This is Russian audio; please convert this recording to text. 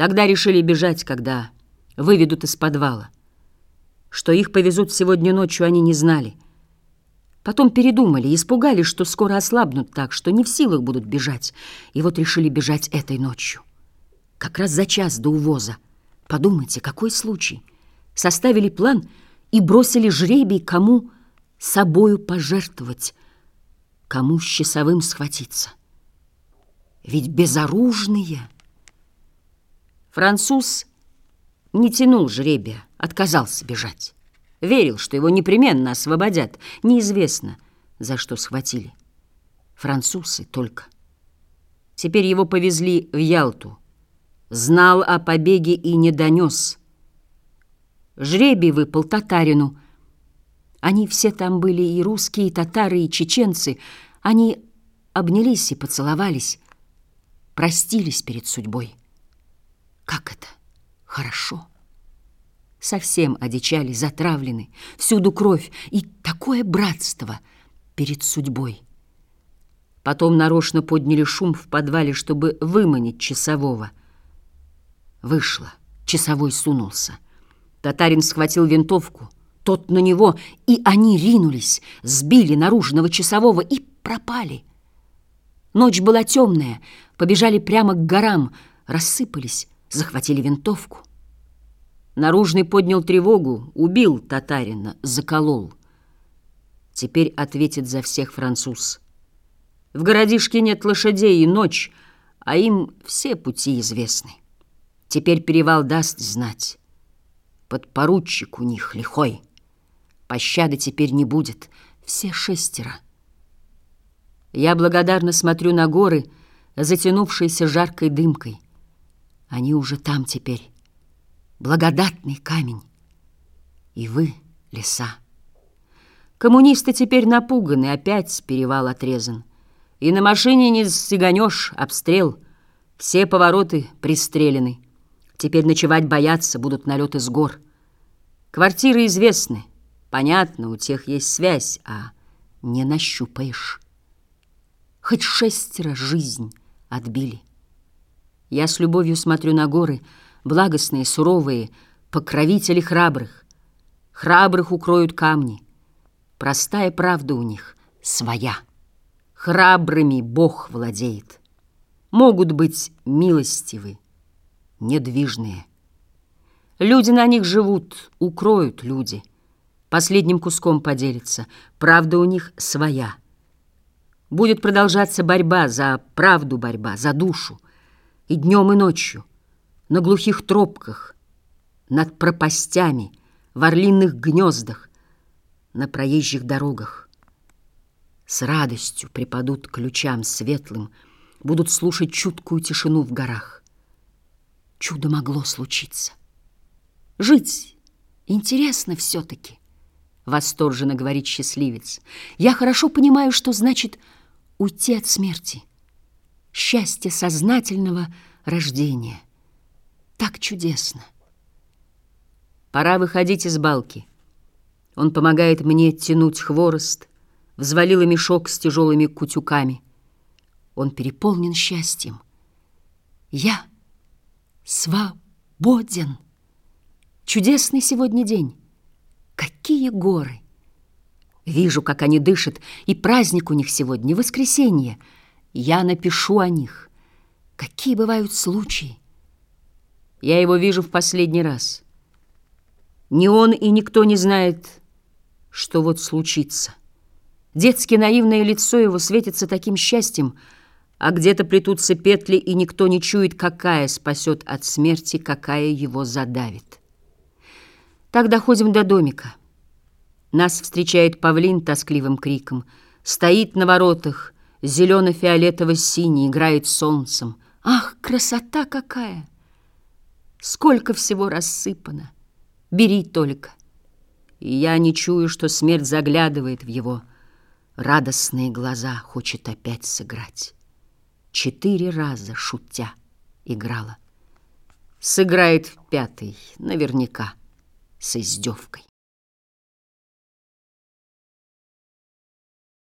Тогда решили бежать, когда выведут из подвала. Что их повезут сегодня ночью, они не знали. Потом передумали испугались, что скоро ослабнут так, что не в силах будут бежать. И вот решили бежать этой ночью. Как раз за час до увоза. Подумайте, какой случай. Составили план и бросили жребий, кому собою пожертвовать, кому с часовым схватиться. Ведь безоружные... Француз не тянул жребия, отказался бежать. Верил, что его непременно освободят. Неизвестно, за что схватили. Французы только. Теперь его повезли в Ялту. Знал о побеге и не донес. Жребий выпал татарину. Они все там были, и русские, и татары, и чеченцы. Они обнялись и поцеловались, простились перед судьбой. Как это хорошо! Совсем одичали, затравлены, всюду кровь и такое братство перед судьбой. Потом нарочно подняли шум в подвале, чтобы выманить часового. Вышло, часовой сунулся. Татарин схватил винтовку, тот на него, и они ринулись, сбили наружного часового и пропали. Ночь была темная, побежали прямо к горам, рассыпались, захватили винтовку. Наружный поднял тревогу, убил татарина, заколол. Теперь ответит за всех француз. В городишке нет лошадей и ночь, а им все пути известны. Теперь перевал даст знать. Подпоручик у них лихой. Пощады теперь не будет, все шестеро. Я благодарно смотрю на горы, затянувшиеся жаркой дымкой. Они уже там теперь. Благодатный камень. И вы, леса. Коммунисты теперь напуганы, опять перевал отрезан. И на машине не стеганешь, обстрел. Все повороты пристрелены. Теперь ночевать боятся, будут налеты с гор. Квартиры известны. Понятно, у тех есть связь, а не нащупаешь. Хоть шестеро жизнь отбили. Я с любовью смотрю на горы, благостные, суровые, покровители храбрых. Храбрых укроют камни. Простая правда у них своя. Храбрыми Бог владеет. Могут быть милостивы, недвижные. Люди на них живут, укроют люди. Последним куском поделятся. Правда у них своя. Будет продолжаться борьба за правду борьба, за душу и днем, и ночью, на глухих тропках, над пропастями, в орлиных гнездах, на проезжих дорогах. С радостью припадут к ключам светлым, будут слушать чуткую тишину в горах. Чудо могло случиться. Жить интересно все-таки, восторженно говорит счастливец. Я хорошо понимаю, что значит уйти от смерти счастье сознательного рождения. Так чудесно. Пора выходить из балки. Он помогает мне тянуть хворост, взвалила мешок с тяжелыми кутюками. Он переполнен счастьем. Я свободен. Чудесный сегодня день. Какие горы! Вижу, как они дышат, и праздник у них сегодня, воскресенье — я напишу о них. Какие бывают случаи? Я его вижу в последний раз. Ни он и никто не знает, что вот случится. Детски наивное лицо его светится таким счастьем, а где-то плетутся петли, и никто не чует, какая спасет от смерти, какая его задавит. Так доходим до домика. Нас встречает павлин тоскливым криком, стоит на воротах — Зелено-фиолетово-синий играет солнцем. Ах, красота какая! Сколько всего рассыпано! Бери только. И я не чую, что смерть заглядывает в его радостные глаза, хочет опять сыграть. Четыре раза, шутя, играла. Сыграет в пятый, наверняка, с издевкой.